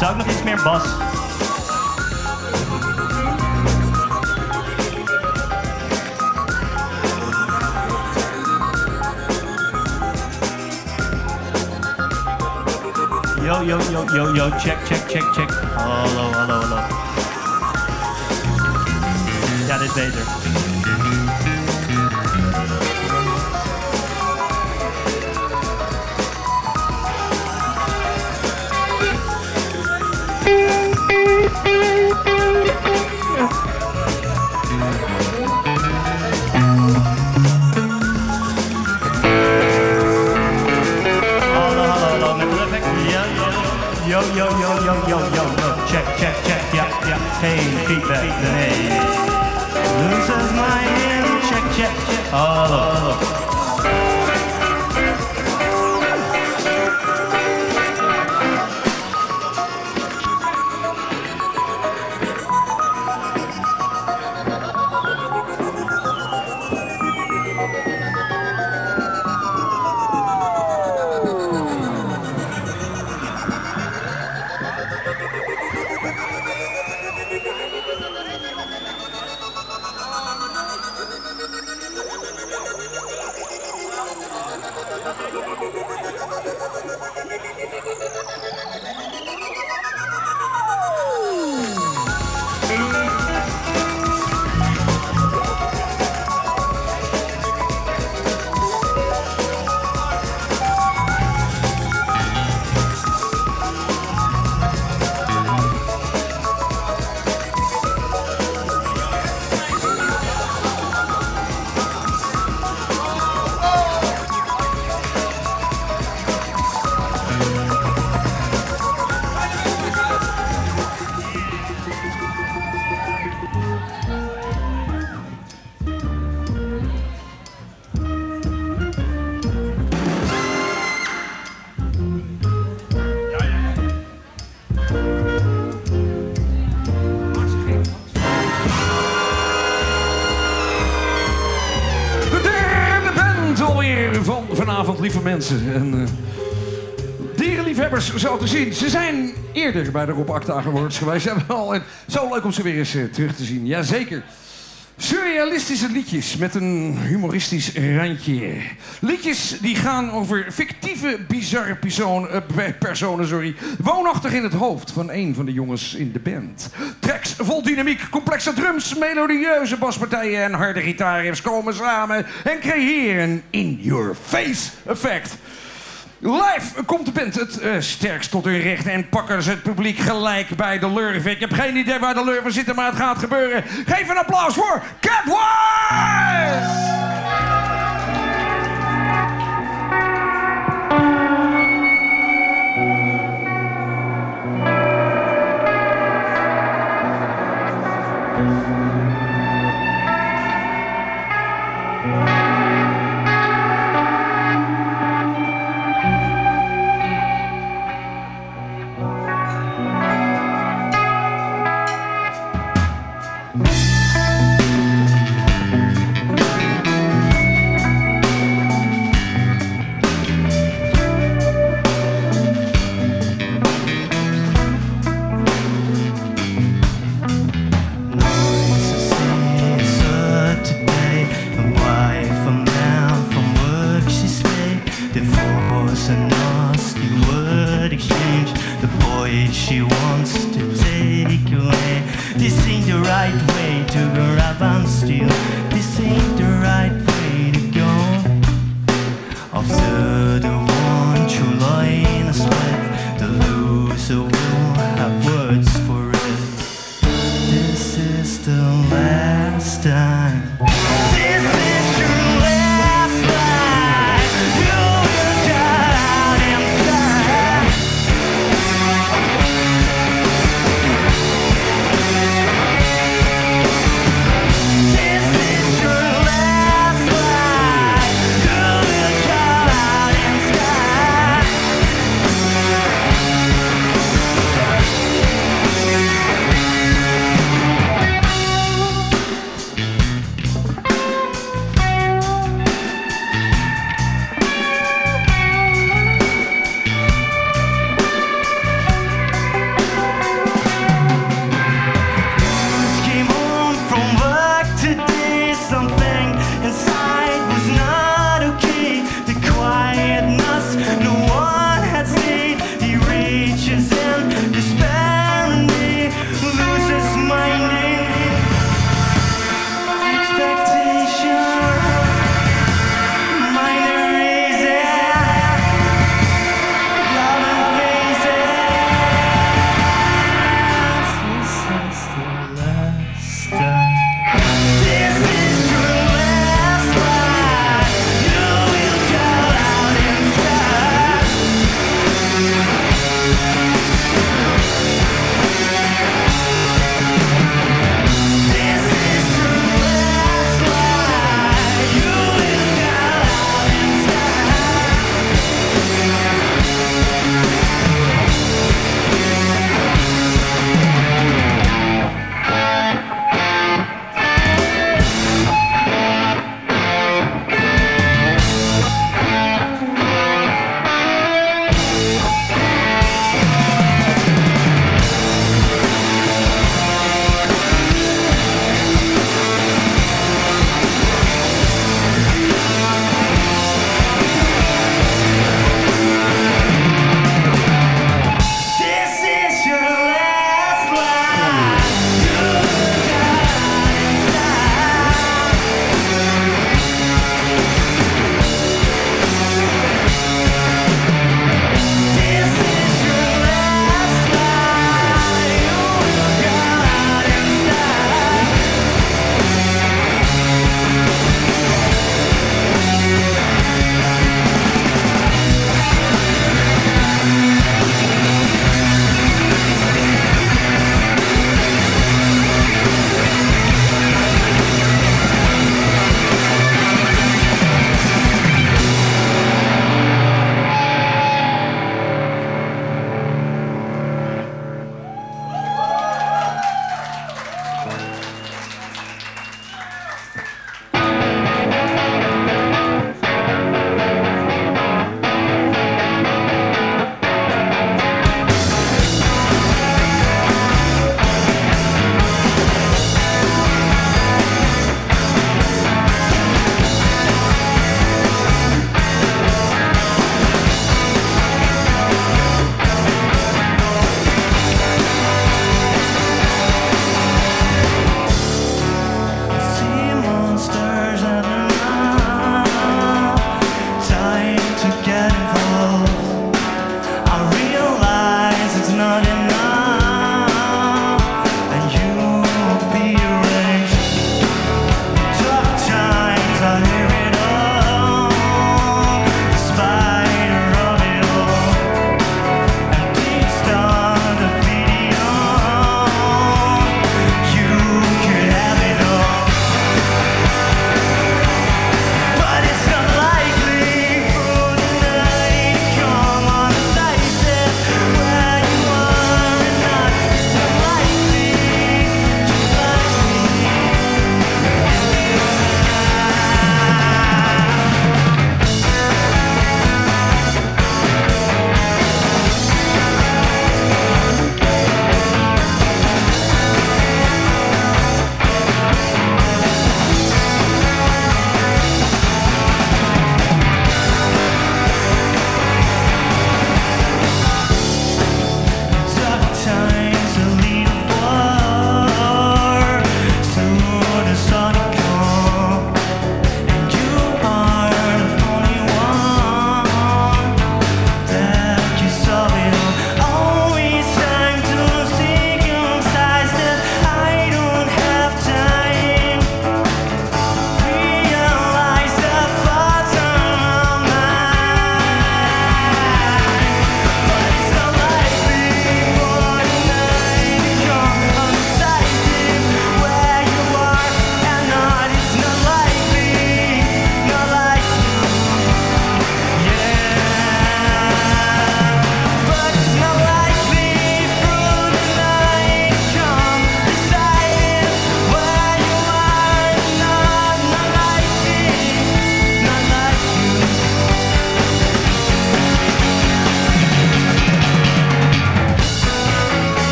Zou ik nog iets meer bas? Yo, yo, yo, yo, yo, check, check, check, check. Hallo, hallo, hallo. Ja, dit is beter. Yo, yo, yo, yo, yo. Check, check, check, ja, ja. Geen feedback, nee. Losers mind, check, check, check. Hallo, hallo. En, eh, dierenliefhebbers zo te zien. Ze zijn eerder bij de Rob Acta Awards geweest. Jawel, en zo leuk om ze weer eens eh, terug te zien. Jazeker. Surrealistische liedjes met een humoristisch randje. Liedjes die gaan over fictieve, bizarre eh, pe- personen, sorry, woonachtig in het hoofd van een van de jongens in de band. Vol dynamiek, complexe drums, melodieuze baspartijen en harde gitaarriffs komen samen en creëren een in-your-face effect. Live komt de band het eh, sterkst tot hun recht en pakken ze het publiek gelijk bij de lurven. Ik heb geen idee waar de lurven zitten, maar het gaat gebeuren. Geef een applaus voor Catwise!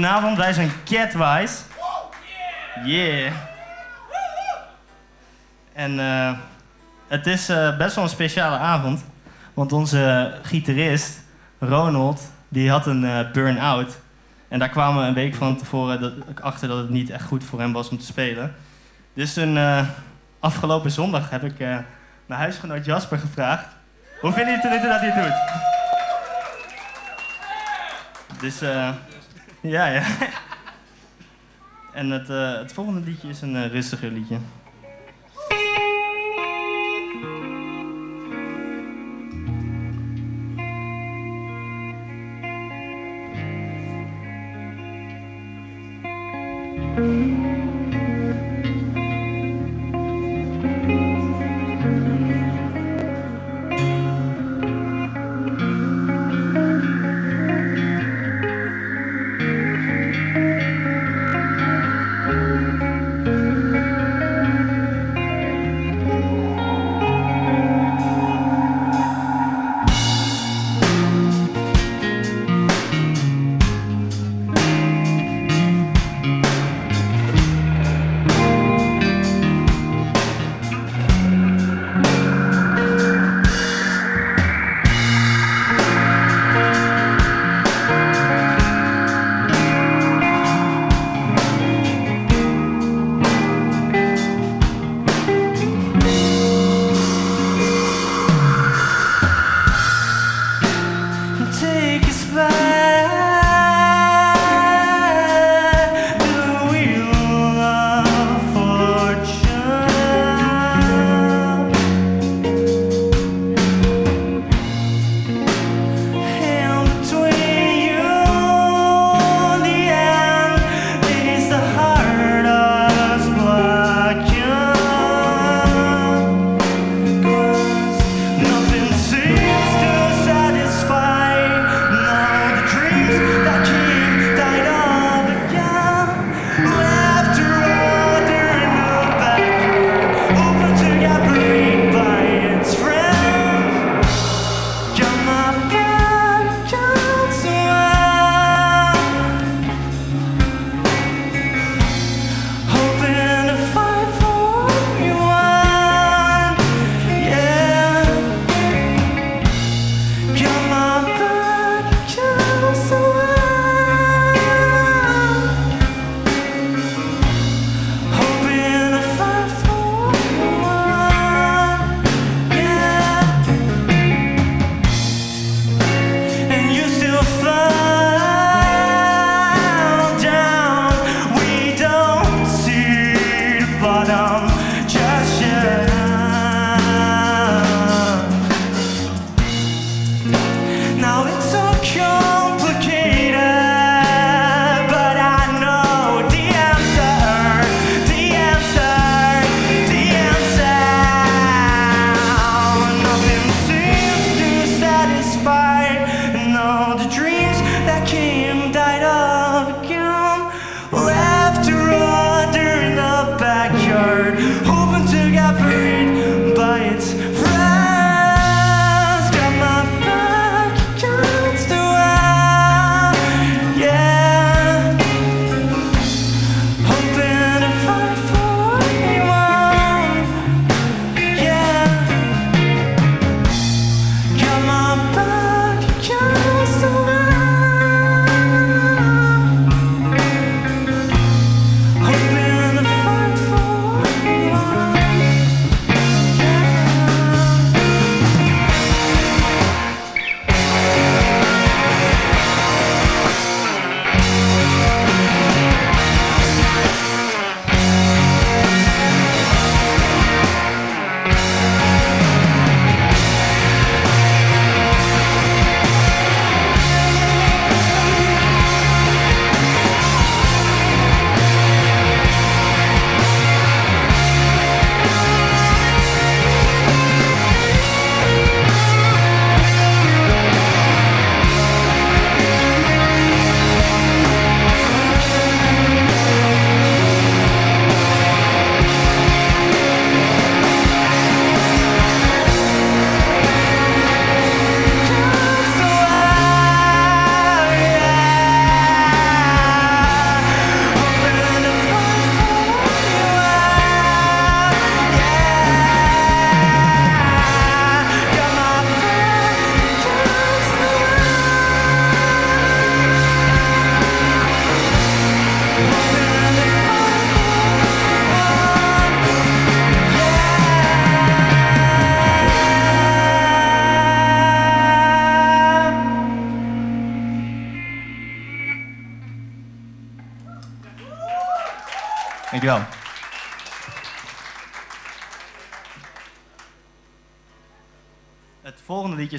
Goedenavond, wij zijn Catwise. Yeah. En eh, het is eh, best wel een speciale avond. Want onze gitarist, Ronald, die had een eh, burn-out. En daar kwamen we een week van tevoren dat, achter dat het niet echt goed voor hem was om te spelen. Dus afgelopen zondag, heb ik mijn huisgenoot Jasper gevraagd. Hoe vinden jullie het dat hij het doet? Dus, ja, ja. En het, eh, het volgende liedje is een eh, rustiger liedje.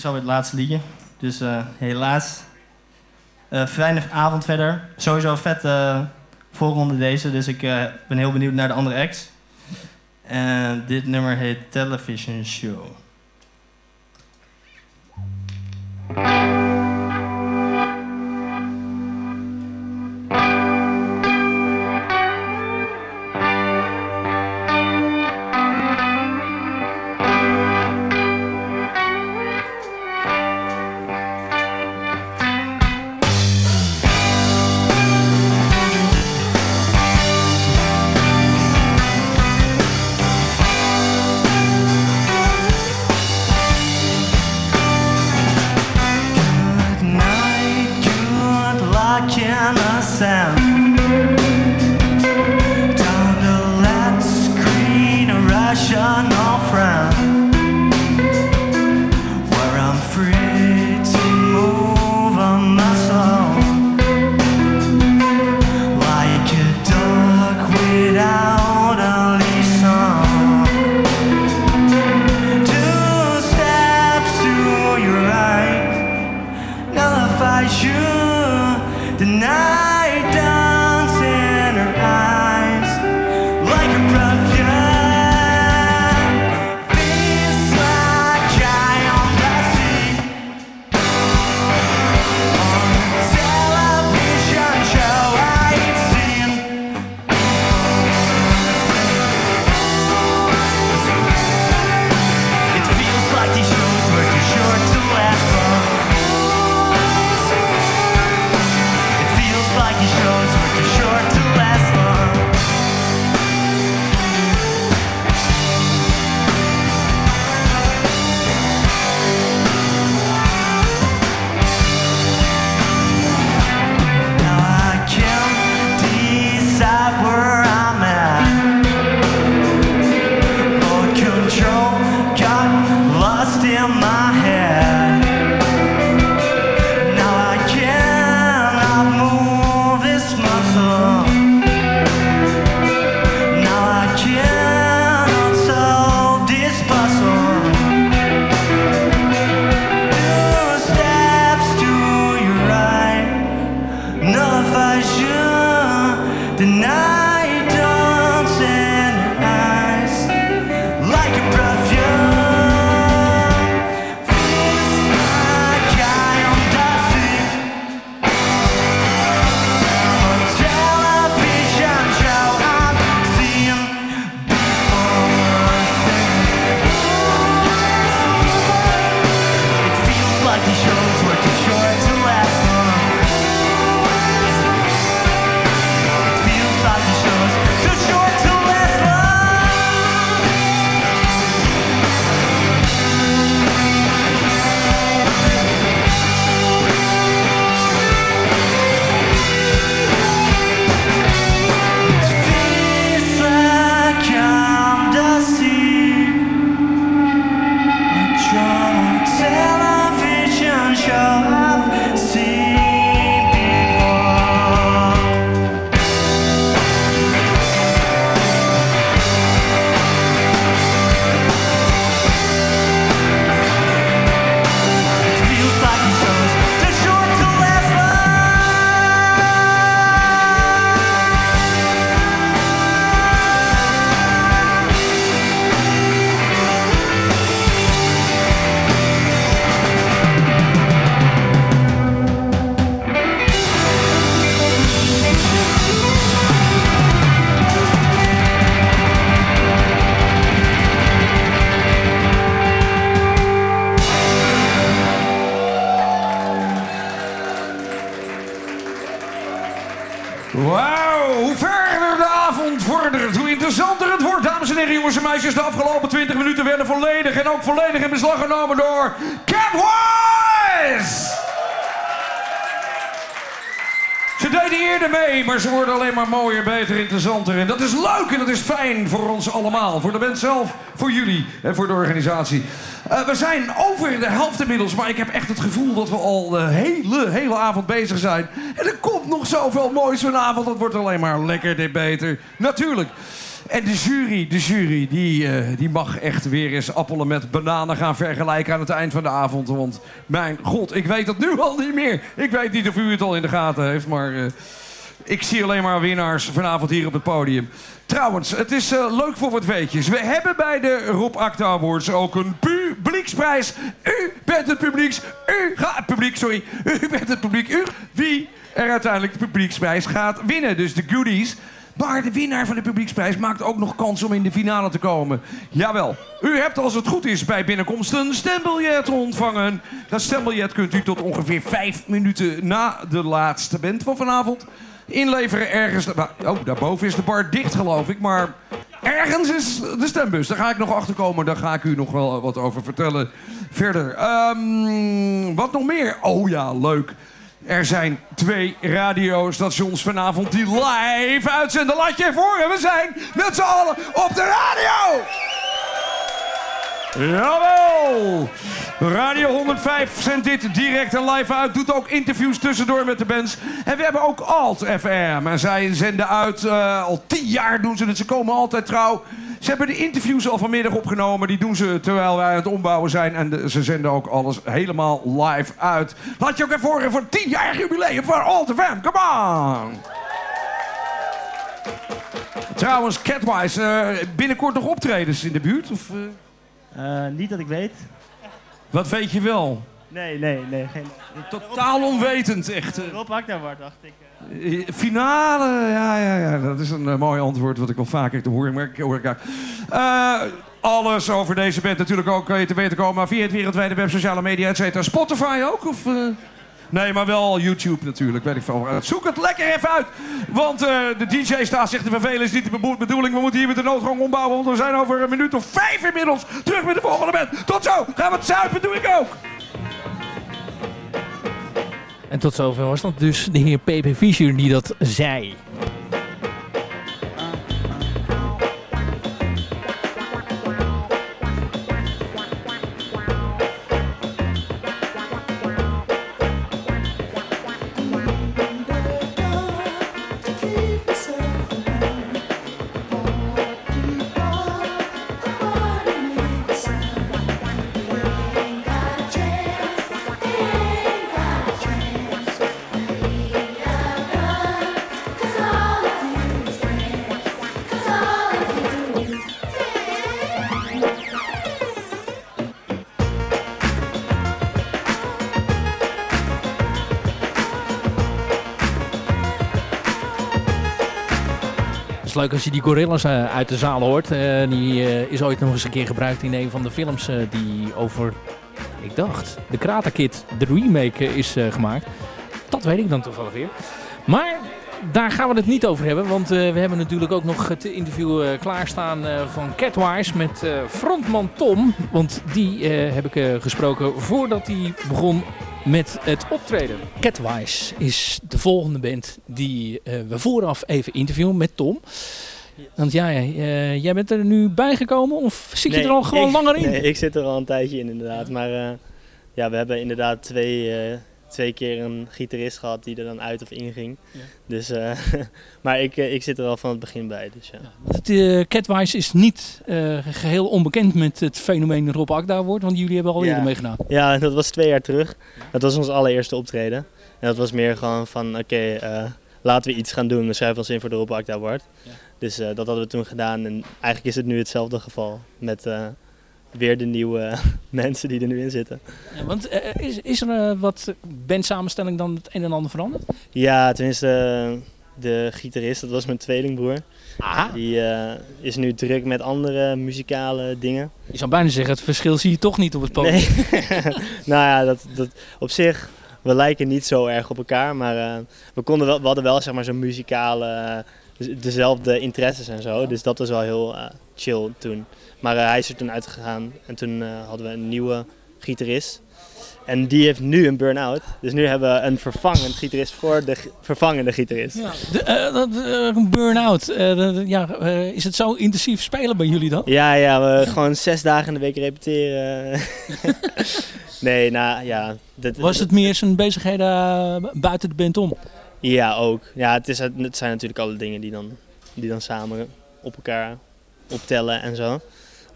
Is alweer het laatste liedje. Dus eh, helaas. Eh, fijne avond verder. Sowieso een vette voorronde deze. Dus ik eh, ben heel benieuwd naar de andere acts. En dit nummer heet Television Show. De afgelopen 20 minuten werden volledig en ook volledig in beslag genomen door Catwise! Ze deden eerder mee, maar ze worden alleen maar mooier, beter, interessanter. En dat is leuk en dat is fijn voor ons allemaal. Voor de band zelf, voor jullie en voor de organisatie. Eh, we zijn over de helft inmiddels, maar ik heb echt het gevoel dat we al de hele, hele avond bezig zijn. En er komt nog zoveel moois vanavond. Dat wordt alleen maar lekker beter. Natuurlijk. En de jury, de jury die, eh, die mag echt weer eens appelen met bananen gaan vergelijken aan het eind van de avond. Want mijn god, ik weet het nu al niet meer. Ik weet niet of u het al in de gaten heeft, maar eh, ik zie alleen maar winnaars vanavond hier op het podium. Trouwens, het is eh, leuk voor wat weetjes. We hebben bij de Rob Acta Awards ook een publieksprijs. U bent het publieks. U gaat het publiek, sorry. U bent het publiek. U, wie er uiteindelijk de publieksprijs gaat winnen. Dus de goodies. Maar de winnaar van de publieksprijs maakt ook nog kans om in de finale te komen. Jawel, u hebt als het goed is bij binnenkomst een stembiljet ontvangen. Dat stembiljet kunt u tot ongeveer vijf minuten na de laatste band van vanavond inleveren ergens. Oh, daarboven is de bar dicht, geloof ik. Maar ergens is de stembus. Daar ga ik nog achter komen. Daar ga ik u nog wel wat over vertellen verder. Ehm, wat nog meer? Oh ja, leuk. Er zijn twee radiostations vanavond die live uitzenden. Laat je horen, we zijn met z'n allen op de radio! Jawel! Radio 105 zendt dit direct en live uit. Doet ook interviews tussendoor met de bands. En we hebben ook Alt FM. En zij zenden uit, uh, al tien jaar doen ze het. Ze komen altijd trouw. Ze hebben de interviews al vanmiddag opgenomen. Die doen ze terwijl wij aan het ombouwen zijn. En de, ze zenden ook alles helemaal live uit. Laat je ook even horen voor het 10 jaar jubileum van Alt FM. Come on! Trouwens, Catwise, uh, binnenkort nog optredens in de buurt? Of, uh... niet dat ik weet. Wat weet je wel? Nee, nee, nee. Geen... Totaal onwetend, echt. Rob Akdawaard, dacht ik. Finale, ja, ja, ja. Dat is een uh, mooi antwoord wat ik wel vaker te horen maar ik hoor ik uh, alles over deze band natuurlijk ook kan je te weten komen via het wereldwijde web, sociale media, et cetera. Spotify ook? Of, Nee, maar wel YouTube natuurlijk, weet ik veel. Zoek het lekker even uit. Want de DJ staat zich te vervelen, is niet de bedoeling. We moeten hier met de noodgang ombouwen, want we zijn over een minuut of vijf inmiddels terug met de volgende band. Tot zo, gaan we het zuipen, doe ik ook. En tot zover was dat dus de heer P.P. Fischer die dat zei. Leuk als je die gorillas uh, uit de zaal hoort. Uh, die uh, is ooit nog eens een keer gebruikt in een van de films die over, ik dacht, de Krata Kid, de remake is gemaakt. Dat weet ik dan toevallig weer. Maar daar gaan we het niet over hebben, want we hebben natuurlijk ook nog het interview klaarstaan van Catwise met frontman Tom. Want die heb ik gesproken voordat hij begon met het optreden. Catwise is de volgende band die uh, we vooraf even interviewen met Tom. Want ja, uh, jij bent er nu bijgekomen of zit je er al gewoon langer in? Nee, ik zit er al een tijdje in inderdaad. Maar uh, ja, we hebben inderdaad twee, twee keer een gitarist gehad die er dan uit of in ging. Ja. Dus, uh, maar ik, ik zit er al van het begin bij. Dus, ja. ja het, uh, Catwise is niet uh, geheel onbekend met het fenomeen Rob Akda wordt, want jullie hebben al eerder ja. meegedaan. Ja, dat was twee jaar terug. Dat was ons allereerste optreden. En dat was meer gewoon van, oké, okay, laten we iets gaan doen. We schrijven ons in voor de Rob Akda Award. Dus dat hadden we toen gedaan. En eigenlijk is het nu hetzelfde geval met weer de nieuwe mensen die er nu in zitten. Ja, want uh, is, is er uh, wat bandsamenstelling dan het een en ander veranderd? Ja, tenminste de gitarist, dat was mijn tweelingbroer. Aha. Die is nu druk met andere muzikale dingen. Je zou bijna zeggen, het verschil zie je toch niet op het podium. Nee. nou ja, dat, dat, op zich, we lijken niet zo erg op elkaar. Maar we, konden wel, we hadden wel zeg maar, zo'n muzikale, dezelfde interesses en zo. Dus dat was wel heel chill toen. Maar uh, hij is er toen uitgegaan en toen uh, hadden we een nieuwe gitarist. En die heeft nu een burn-out. Dus nu hebben we een vervangend gitarist voor de vervangende gitarist. Ja, uh, een burn-out. ja, is het zo intensief spelen bij jullie dan? Ja, ja we gewoon zes dagen in de week repeteren. nee, nou ja. Was het meer zijn bezigheden buiten de band om? Ja, ook. Ja, het, is, het zijn natuurlijk alle dingen die dan, die dan samen op elkaar optellen en zo.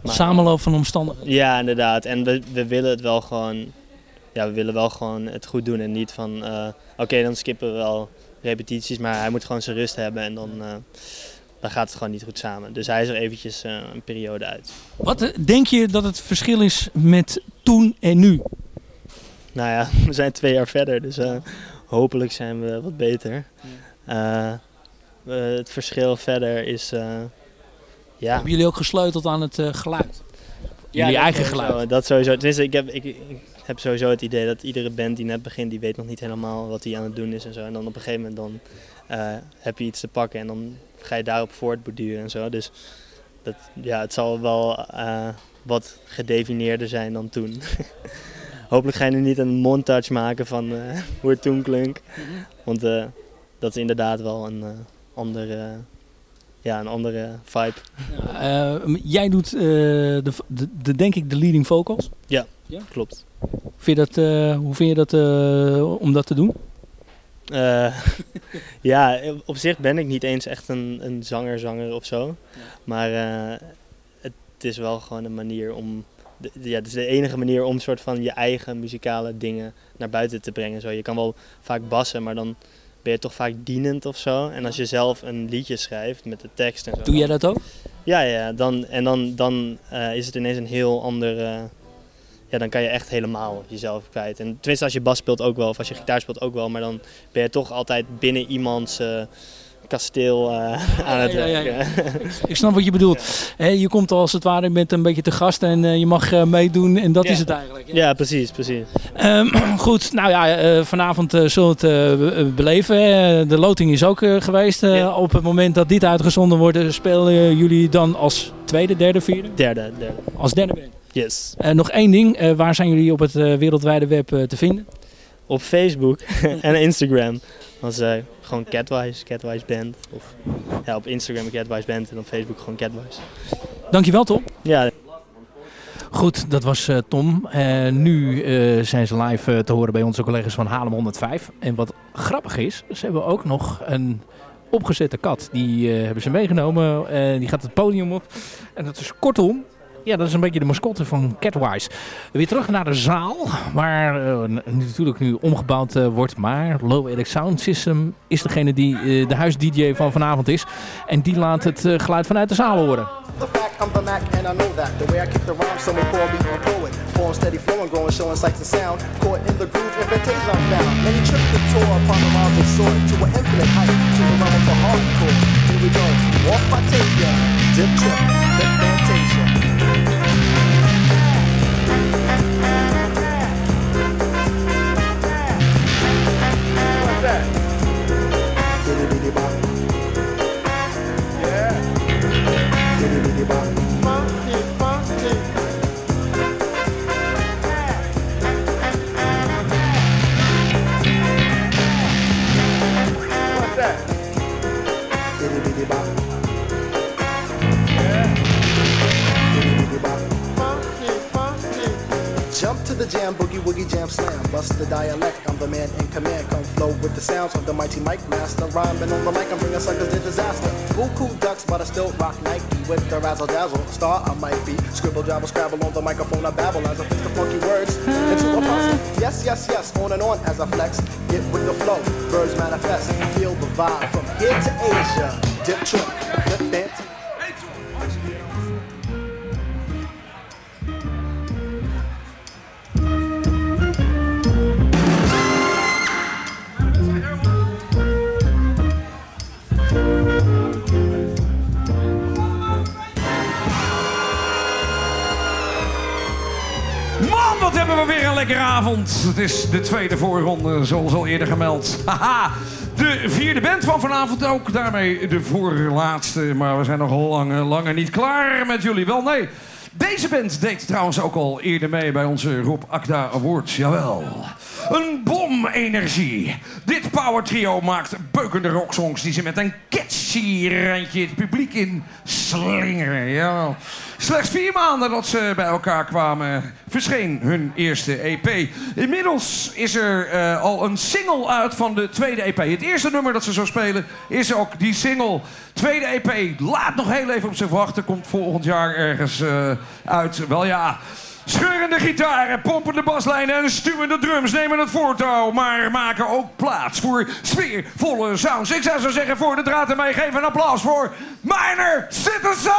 Maar- Samenloop van omstandigheden. Ja, inderdaad. En we, we willen het wel gewoon, ja, we willen wel gewoon het goed doen en niet van, eh, oké, dan skippen we wel repetities, maar hij moet gewoon zijn rust hebben en dan, eh, dan gaat het gewoon niet goed samen. Dus hij is er eventjes eh, een periode uit. Wat denk je dat het verschil is met toen en nu? Nou ja, we zijn twee jaar verder, dus eh, hopelijk zijn we wat beter. Het verschil verder is, eh, ja. Hebben jullie ook gesleuteld aan het eh, geluid? Jullie dat eigen sowieso. geluid? Dat sowieso. Tenminste, ik heb, ik, ik heb sowieso het idee dat iedere band die net begint, die weet nog niet helemaal wat hij aan het doen is en zo. En dan op een gegeven moment dan eh, heb je iets te pakken en dan ga je daarop voortborduren en zo. Dus dat, ja, het zal wel eh, wat gedefinieerder zijn dan toen. Hopelijk ga je nu niet een montage maken van eh, hoe het toen klonk. Want eh, dat is inderdaad wel een eh, andere, ja, een andere vibe. Eh, jij doet eh, de, de, de, denk ik de leading vocals. Klopt. Vind je dat, eh, hoe vind je dat om dat te doen? Ja, op zich ben ik niet eens echt een, een zanger-zanger of zo. Maar het is wel gewoon een manier om. de- ja, het is de enige manier om soort van je eigen muzikale dingen naar buiten te brengen. Zo, je kan wel vaak bassen, maar dan ben je toch vaak dienend of zo. En als je zelf een liedje schrijft met de tekst en zo. Doe jij dat ook? Ja, ja. Dan, en dan, dan eh, is het ineens een heel ander. eh, ja, dan kan je echt helemaal jezelf kwijt. En tenminste, als je bas speelt ook wel, of als je gitaar speelt ook wel. Maar dan ben je toch altijd binnen iemands eh, kasteel eh, aan het ja. Ik snap wat je bedoelt. Je komt als het ware, je bent een beetje te gast en eh, je mag eh, meedoen en dat is het eigenlijk. Ja, precies, precies. Ehm, goed, nou ja, vanavond zullen we het be- beleven. hè. de loting is ook geweest. Op het moment dat dit uitgezonden wordt, spelen jullie dan als tweede, derde, vierde? Derde, derde. Als derde band. Yes. Nog één ding, waar zijn jullie op het wereldwijde web te vinden? Op Facebook en Instagram. Als eh, gewoon Catwise, Catwise Band. Of ja, op Instagram Catwise Band en op Facebook gewoon Catwise. Dankjewel Tom. Ja, Goed, dat was eh, Tom. Nu eh, zijn ze live eh, te horen bij onze collega's van Halem 105. En wat grappig is, ze hebben ook nog een opgezette kat. Die hebben ze meegenomen. Die gaat het podium op. En dat is kortom. Ja, dat is een beetje de mascotte van Catwise. Weer terug naar de zaal, waar n- natuurlijk nu omgebouwd eh, wordt. Maar Low Elect Sound System is degene die eh, de huis-dj van vanavond is. En die laat het geluid vanuit de zaal horen. The fact I'm the Mac and I know that. The way I kick the rhyme, someone call me a poet. Form steady flowing, growing, showing sights and sound. Caught in the groove, invitation I'm found. Many trips the tour upon the rhymes and soared to an infinite height. To the realm of the hardcore. Here we go. Off I take ya. Dip trip, that? The jam, boogie woogie jam slam. Bust the dialect, I'm the man in command. Come flow with the sounds of the mighty mic master. Rhyming on the mic, I'm bringing suckers to disaster. Buku ducks, but I still rock Nike with the razzle dazzle. Star I might be. Scribble, jabble, scrabble on the microphone. I babble as I fix the funky words into a. Yes, yes, yes, on and on as I flex. Get with the flow, birds manifest. Feel the vibe from here to Asia. Dip trip, flip fancy. Het is de tweede voorronde, zoals al eerder gemeld. Haha, de vierde band van vanavond ook. Daarmee de voorlaatste. Maar we zijn nog lang, langer niet klaar met jullie. Wel, nee. Deze band deed trouwens ook al eerder mee bij onze Rob Akda Awards. Jawel. Een bom-energie. Dit power trio maakt beukende rocksongs die ze met een catchy randje het publiek in slingeren. Slechts vier maanden dat ze bij elkaar kwamen, verscheen hun eerste EP. Inmiddels is er eh, al een single uit van de tweede EP. Het eerste nummer dat ze zo spelen is ook die single. Tweede EP, laat nog heel even op zich wachten. Komt volgend jaar ergens eh, uit. Wel ja, Scheurende gitaren, pompende baslijnen en stuwende drums nemen het voortouw, maar maken ook plaats voor sfeervolle sounds. Ik zou zo zeggen, voor de draad en mij geven een applaus voor Minor Citizen!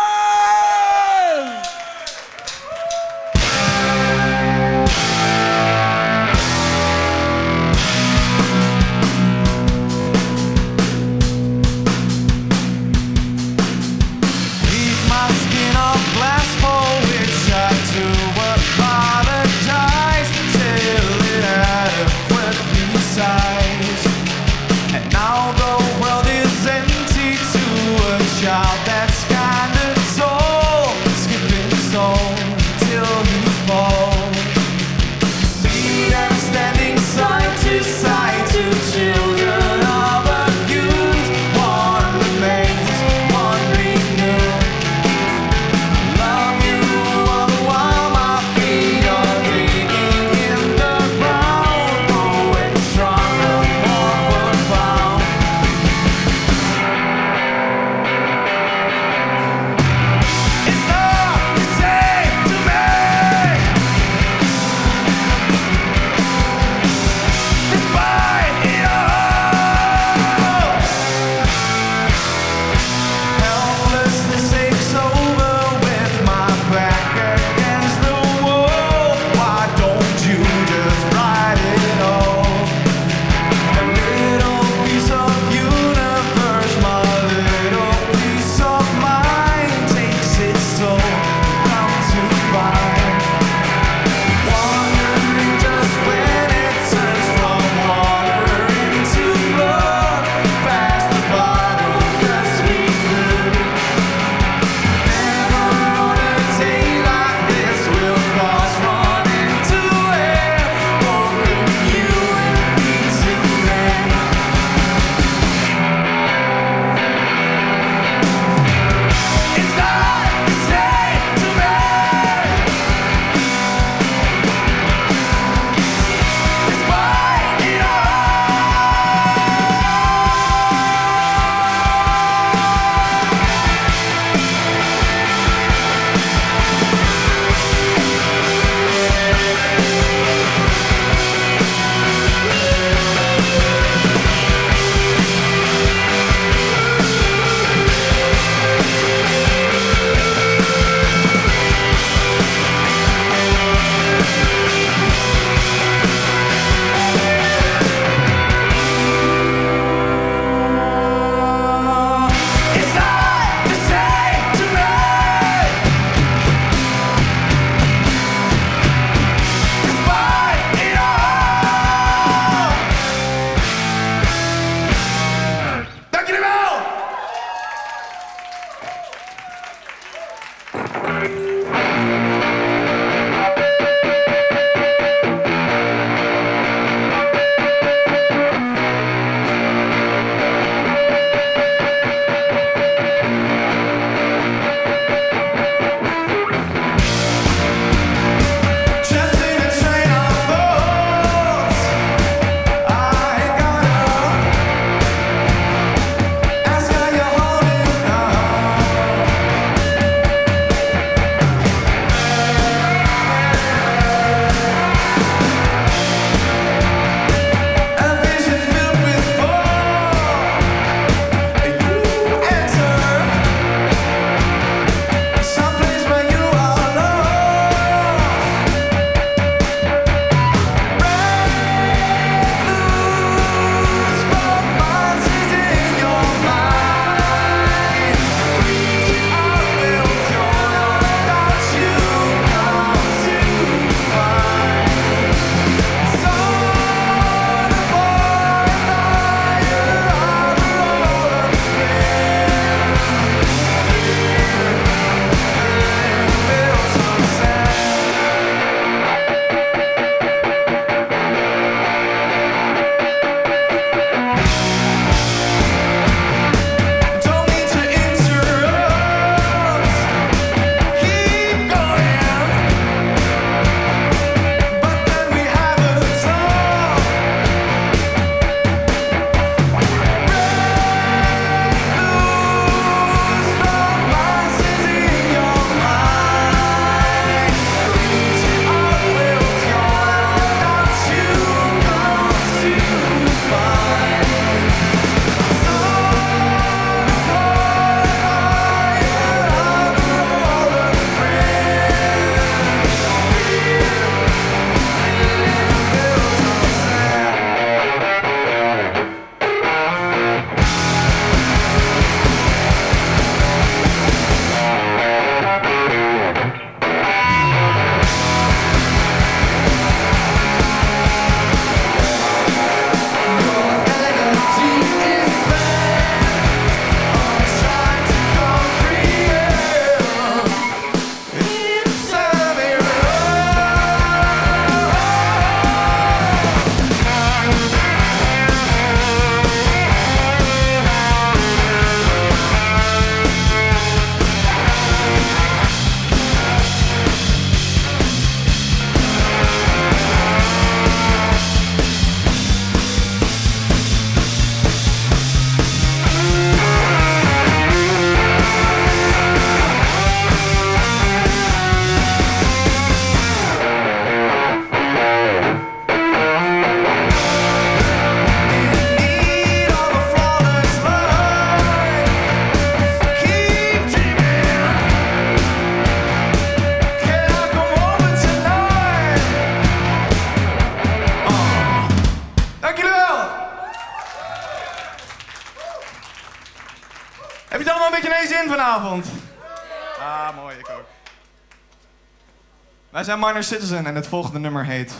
Zijn Minor Citizen en het volgende nummer heet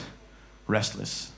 Restless.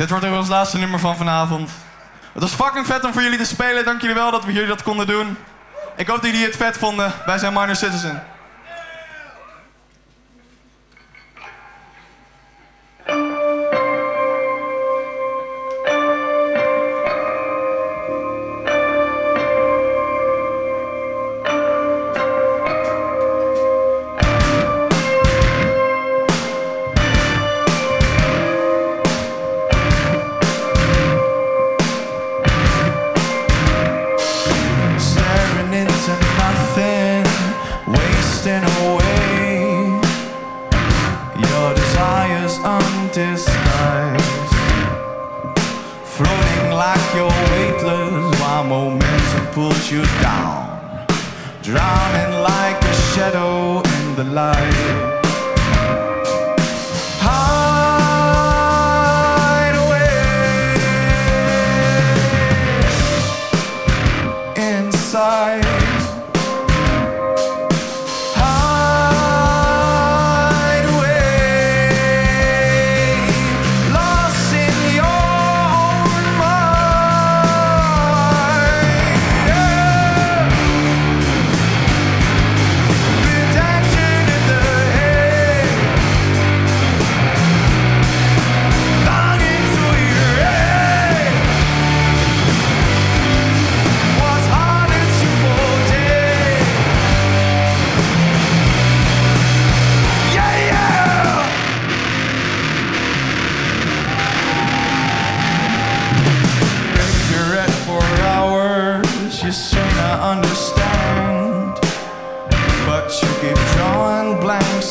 Dit wordt ook ons laatste nummer van vanavond. Het was fucking vet om voor jullie te spelen. Dank jullie wel dat we jullie dat konden doen. Ik hoop dat jullie het vet vonden. Wij zijn Minor Citizen.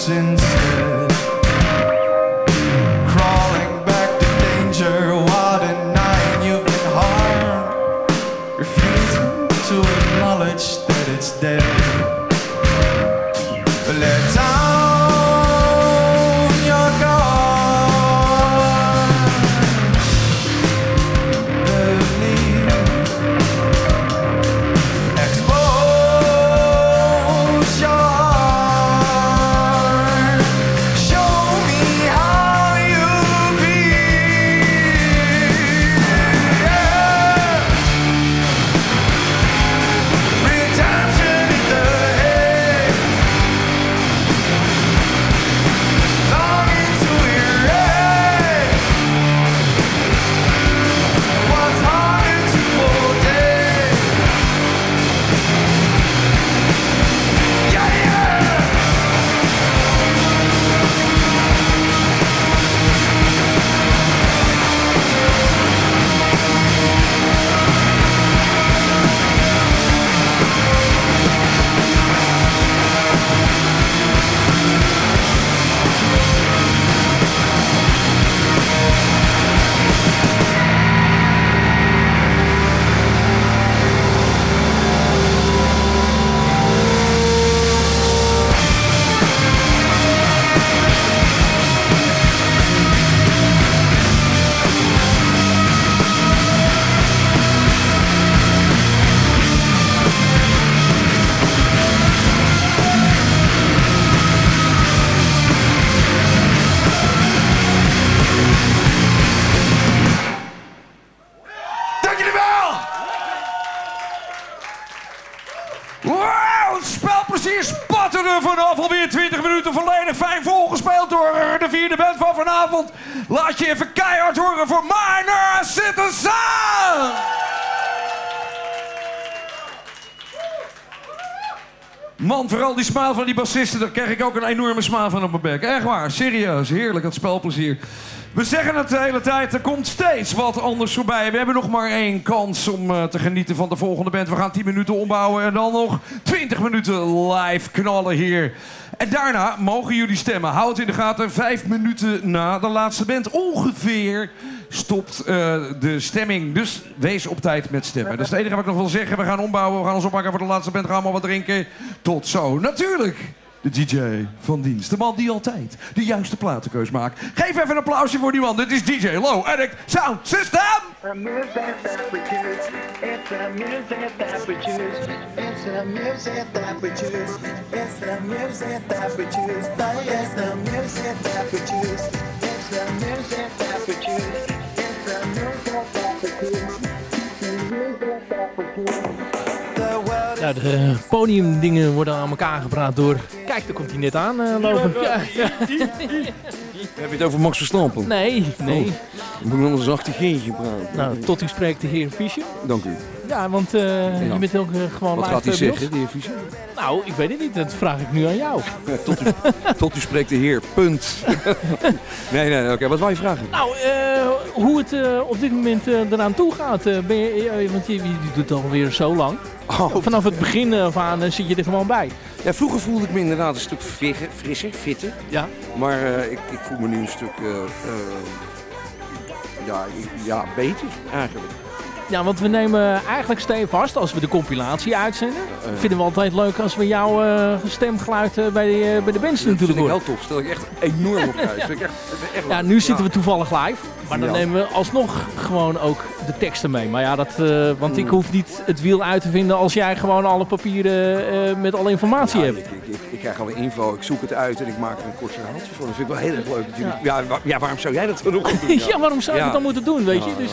since spatte er vanaf. Alweer 20 minuten volledig fijn volgespeeld door de vierde band van vanavond. Laat je even keihard horen voor Minor Citizen! Man, vooral die smaal van die bassisten, daar krijg ik ook een enorme smaal van op mijn bek. Echt waar, serieus, heerlijk, dat spelplezier. We zeggen het de hele tijd, er komt steeds wat anders voorbij. We hebben nog maar één kans om eh, te genieten van de volgende band. We gaan 10 minuten ombouwen en dan nog 20 minuten live knallen hier. En daarna mogen jullie stemmen. Houd in de gaten, vijf minuten na de laatste band ongeveer stopt eh, de stemming. Dus wees op tijd met stemmen. Dat is het enige wat ik nog wil zeggen. We gaan ombouwen, we gaan ons opmaken voor de laatste band. Gaan allemaal wat drinken. Tot zo. Natuurlijk de DJ van dienst. De man die altijd de juiste platenkeus maakt. Geef even een applausje voor die man. Dit is DJ Low Erik, Sound System. Ja, de podiumdingen worden aan elkaar gepraat door... Kijk, daar komt hij net aan eh, lopen. Ja, ja. Heb je het over Max Verstappen? Nee, nee. Ik moet nog een zachte G'tje praten. Nou, tot u spreekt de heer Fischer. Dank u. Ja, want eh, je bent ook eh, gewoon Wat gaat hij zeggen, de heer Fischer? Nou, ik weet het niet. Dat vraag ik nu aan jou. Tot u, tot u spreekt de heer, punt. nee, nee, oké. Wat wou je vragen? Nou, eh, hoe het op dit moment eraan toe gaat. ben je, want je, je doet het alweer zo lang. Oh, Vanaf het begin eh, zit je er gewoon bij. ja, vroeger voelde ik me inderdaad een stuk frisser, fitter. Ja. Maar ik, ik voel me nu een stuk eh, eh, ja, ja, beter eigenlijk. Ja, want we nemen eigenlijk steen vast als we de compilatie uitzenden. Eh, Vinden we altijd leuk als we jouw eh, stemgeluid bij, de, bij de bands dat natuurlijk vind ik horen. heel tof. Stel ik echt enorm op prijs. Ik echt, echt Ja, nu zitten we toevallig live. Maar dan Ja. nemen we alsnog gewoon ook de teksten mee. Maar ja, dat, eh, want ik Mm. hoef niet het wiel uit te vinden als jij gewoon alle papieren eh, met alle informatie Ja, hebt. ik, ik, ik, ik krijg alle info, ik zoek het uit en ik maak er een kort verhaaltje van. Dat vind ik wel heel erg leuk. Ja, wa- ja waarom zou jij dat dan ook doen? Ja, waarom zou ik Ja. het dan moeten doen, weet je? Ja, Dus,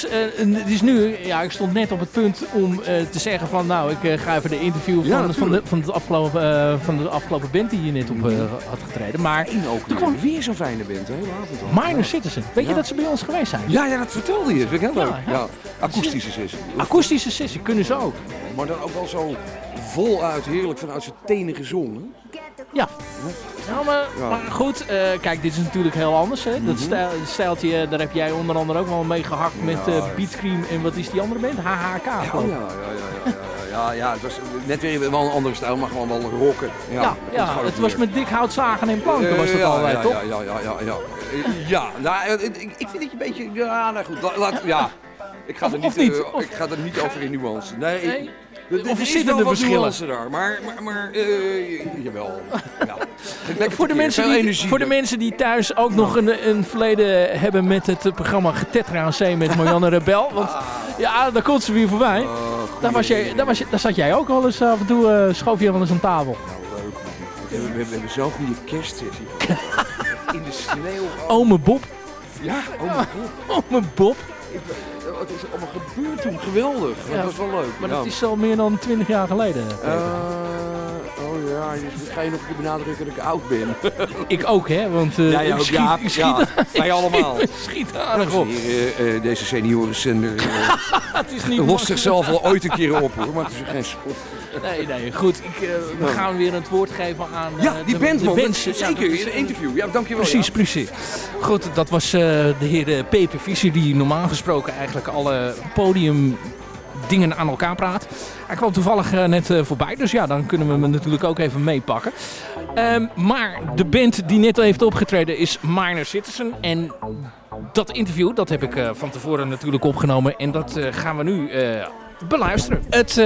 ja, ja. dus het is nu, ja, ik stond net op het punt om te zeggen van, nou, ik ga even de interview Ja, van, van, de, van, het afgelopen, van de afgelopen band die je net op had getreden. Maar ook weer. kwam- Weer zo'n fijne band, al. Minor Citizen, weet je Ja. dat ze bij ons geweest zijn? Ja, ja, dat vertelde je. Dat vind ik heel leuk. Ja. Akoestische sessie. Akoestische sessie kunnen ze ook. Maar dan ook wel zo voluit, heerlijk vanuit zijn tenen gezongen. Ja. Nou, maar, Ja. maar goed, eh, kijk, dit is natuurlijk heel anders. Hè? Dat stijl, stijltje, eh, daar heb jij onder andere ook wel mee gehakt met eh Beatcream en wat is die andere band? HHK. Ja, oh, ja, ja, ja, ja, ja, ja, ja, het was net weer wel een andere stijl, maar gewoon wel rocken. Ja, Ja, het was met dik hout zagen en planken, was dat Eh, ja, altijd, ja, toch? Ja, ja, ja, ja, ja. Eh, Ja, nou, eh, ik, ik vind dat je een beetje, ja, nou goed, la- laat, ja. Ik ga, Of- er of niet, niet, eh, of- ik ga er niet over in nuance. Nee, Nee? ik- er- er Of er wat verschillen? daar, maar, maar, maar eh, jawel. Ja. Voor de, mensen die, energie. voor de mensen die thuis ook nog een, een verleden hebben met het programma Getetra aan Zee met Marianne Rebel. Want ja, daar komt ze weer voorbij. Goeie Daar, was jij, daar, was je, daar zat jij ook wel eens af en toe, eh, schoof je wel eens aan tafel. Nou, leuk man. We hebben, we hebben zo'n goede kerstsessie. In de sneeuw. Oh, Ome Bob, ja, oh mijn god. ome Bob. Ik- eh, Het is allemaal gebeurd toen, geweldig. Ja, dat was wel leuk. Maar ja. dat is al meer dan 20 jaar geleden. Eh, ja, ga je nog benadrukken dat ik oud ben? Ik ook, hè? Want eh, Ja, ja, ik ook, schiet, ja, schiet, ja, wij allemaal. schiet aardig op. Hier, eh, eh, deze seniorenzender eh, Het is niet lost makkelijk. zichzelf wel ooit een keer op hoor, maar het is geen schot. Nee, nee, goed. Ik, eh, we gaan weer het woord geven aan eh, Ja, die de, band de Ja, zeker, in een eh, interview. Ja, dankjewel. Precies, ja. precies. Goed, dat was eh, de heer eh, Pepe Visser die normaal gesproken eigenlijk alle podium dingen aan elkaar praat. Hij kwam toevallig eh, net eh, voorbij, dus ja, dan kunnen we hem natuurlijk ook even meepakken. Ehm, maar de band die net heeft opgetreden is Minor Citizen. En dat interview, dat heb ik eh, van tevoren natuurlijk opgenomen. En dat gaan we nu beluisteren. Het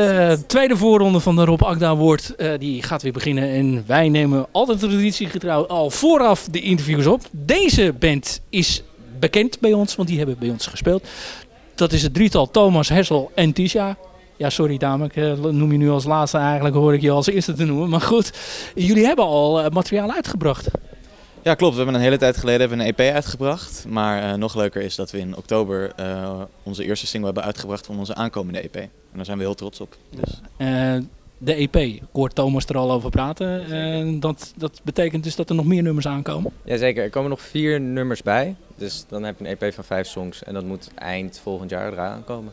tweede voorronde van de Rob Award, eh, die gaat weer beginnen. En wij nemen altijd traditiegetrouw al vooraf de interviews op. Deze band is bekend bij ons, want die hebben bij ons gespeeld. Dat is het drietal Thomas, Hessel en Tisha. Ja, sorry dame, ik eh, noem je nu als laatste. Eigenlijk hoor ik je als eerste te noemen. Maar goed, jullie hebben al eh, materiaal uitgebracht. Ja, klopt. We hebben een hele tijd geleden hebben een EP uitgebracht. Maar eh, nog leuker is dat we in oktober onze eerste single hebben uitgebracht van onze aankomende EP. En daar zijn we heel trots op. Dus, de EP, ik hoor Thomas er al over praten. Eh, dat, dat betekent dus dat er nog meer nummers aankomen. Jazeker, er komen nog vier nummers bij. Dus dan heb je een EP van vijf songs en dat moet eind volgend jaar eraan komen.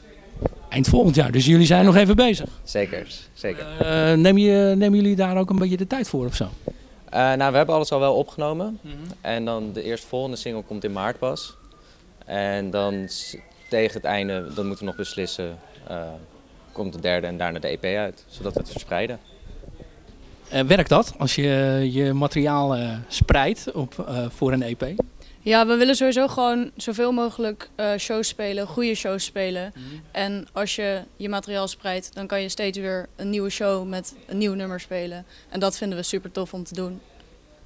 Eind volgend jaar, dus jullie zijn nog even bezig. Zeker, zeker. Eh, neem je, nemen jullie daar ook een beetje de tijd voor of zo? Eh, nou, we hebben alles al wel opgenomen. En dan de eerstvolgende single komt in maart pas. En dan tegen het einde, dan moeten we nog beslissen, eh, komt de derde en daarna de EP uit. Zodat we het verspreiden. Eh, werkt dat als je je materiaal eh, spreidt op, eh, voor een EP? Ja, we willen sowieso gewoon zoveel mogelijk eh, shows spelen, goede shows spelen. En als je je materiaal spreidt, dan kan je steeds weer een nieuwe show met een nieuw nummer spelen. En dat vinden we super tof om te doen.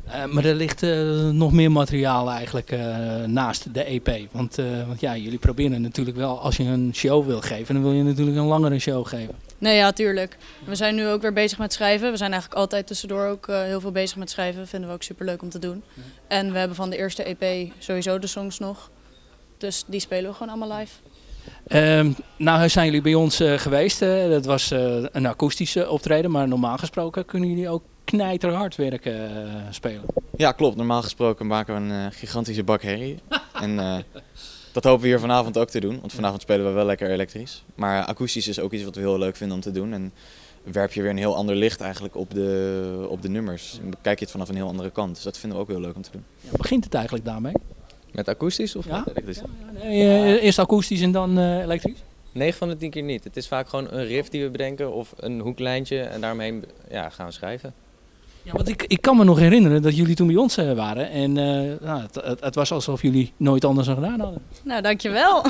Eh, maar er ligt eh, nog meer materiaal eigenlijk eh, naast de EP. Want, want ja, jullie proberen natuurlijk wel, als je een show wil geven, dan wil je natuurlijk een langere show geven. Nee, ja, tuurlijk. We zijn nu ook weer bezig met schrijven. We zijn eigenlijk altijd tussendoor ook heel veel bezig met schrijven. Vinden we ook super leuk om te doen. En we hebben van de eerste EP sowieso de songs nog. Dus die spelen we gewoon allemaal live. Ehm, nou zijn jullie bij ons geweest. dat was een akoestische optreden. Maar normaal gesproken kunnen jullie ook knijterhard werken eh, spelen. Ja, klopt. Normaal gesproken maken we een eh, gigantische bak herrie. en eh, dat hopen we hier vanavond ook te doen. Want vanavond spelen we wel lekker elektrisch. Maar akoestisch is ook iets wat we heel leuk vinden om te doen. En werp je weer een heel ander licht eigenlijk op de, op de nummers. En bekijk je het vanaf een heel andere kant. Dus dat vinden we ook heel leuk om te doen. Ja, begint het eigenlijk daarmee? Met akoestisch of Ja? met elektrisch? Nee, eh, eerst akoestisch en dan eh, elektrisch? 9 van de 10 keer niet. Het is vaak gewoon een riff die we bedenken of een hoeklijntje en daarmee ja, gaan we schrijven. Ja, want ik, ik kan me nog herinneren dat jullie toen bij ons eh, waren. En eh, nou, het, het, het was alsof jullie nooit anders dan gedaan hadden. Nou, dankjewel.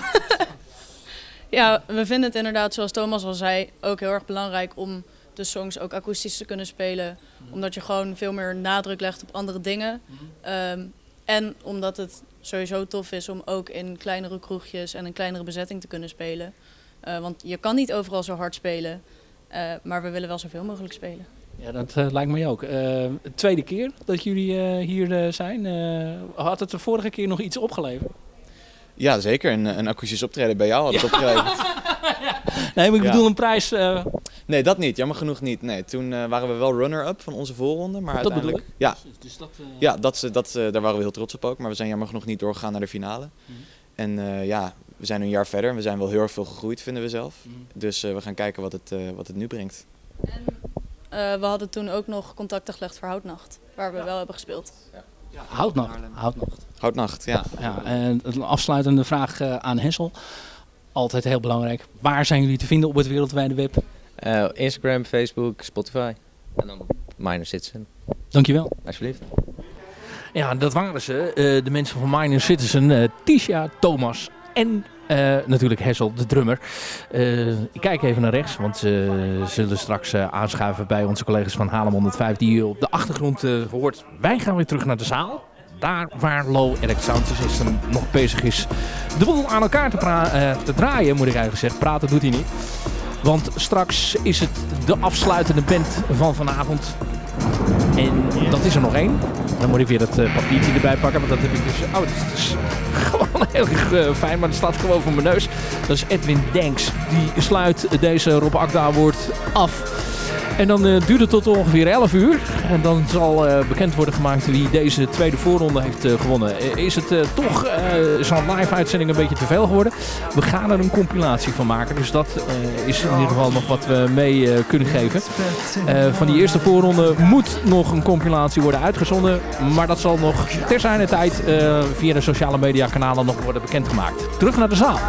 ja, we vinden het inderdaad, zoals Thomas al zei, ook heel erg belangrijk om de songs ook akoestisch te kunnen spelen. Omdat je gewoon veel meer nadruk legt op andere dingen. Ehm, en omdat het sowieso tof is om ook in kleinere kroegjes en een kleinere bezetting te kunnen spelen. Eh, want je kan niet overal zo hard spelen. maar we willen wel zoveel mogelijk spelen. Ja, dat eh, lijkt mij ook. Eh, tweede keer dat jullie eh, hier eh, zijn. Eh, had het de vorige keer nog iets opgeleverd? Ja, zeker. Een, een akoestisch optreden bij jou had het opgeleverd. Nee, maar ik Ja. bedoel een prijs. eh, Nee, dat niet. Jammer genoeg niet. Nee, toen waren we wel runner-up van onze voorronde. Maar Dat bedoel uiteindelijk... Ja, dus dat, eh, ja dat, ze- dat, eh, daar waren we heel trots op ook. Maar we zijn jammer genoeg niet doorgegaan naar de finale. Mhm. En eh, ja, we zijn een jaar verder. En we zijn wel heel erg veel gegroeid, vinden we zelf. Mhm. Dus eh, we gaan kijken wat het, eh, wat het nu brengt. Eh, we hadden toen ook nog contacten gelegd voor Houtnacht, waar we wel hebben gespeeld. Houtnacht. Houtnacht. Houtnacht, ja. Ja, en een afsluitende vraag eh, aan Hessel. Altijd heel belangrijk. Waar zijn jullie te vinden op het wereldwijde web? Eh, Instagram, Facebook, Spotify. En dan Minor Citizen, Dankjewel. alsjeblieft. Ja, dat waren ze. eh, de mensen van Minor Citizen. eh Tisha, Thomas en eh, natuurlijk Hessel, de drummer. Eh, ik kijk even naar rechts, want ze zullen straks eh, aanschuiven bij onze collega's van Halem 105 die je op de achtergrond eh, hoort. Wij gaan weer terug naar de zaal. Daar waar Low Elect Sound System nog bezig is de boel aan elkaar te, eh, te draaien, moet ik eigenlijk zeggen. Praten doet hij niet. Want straks is het de afsluitende band van vanavond. En dat is er nog één. Dan moet ik weer dat eh, papiertje erbij pakken. Want dat heb ik dus... Oh, dat is, is gewoon heel erg eh, fijn. Maar dat staat gewoon voor mijn neus. Dat is Edwin Denks. Die sluit deze Rob Akda Award af. En dan eh, duurt het tot ongeveer 11 uur. En dan zal eh, bekend worden gemaakt wie deze tweede voorronde heeft eh, gewonnen. Is het toch zo'n live uitzending een beetje te veel geworden? We gaan er een compilatie van maken. Dus dat is in ieder geval nog wat we mee kunnen geven. Van die eerste voorronde moet nog een compilatie worden uitgezonden. Maar dat zal nog ter zijner tijd via de sociale media kanalen nog worden bekendgemaakt. Terug naar de zaal.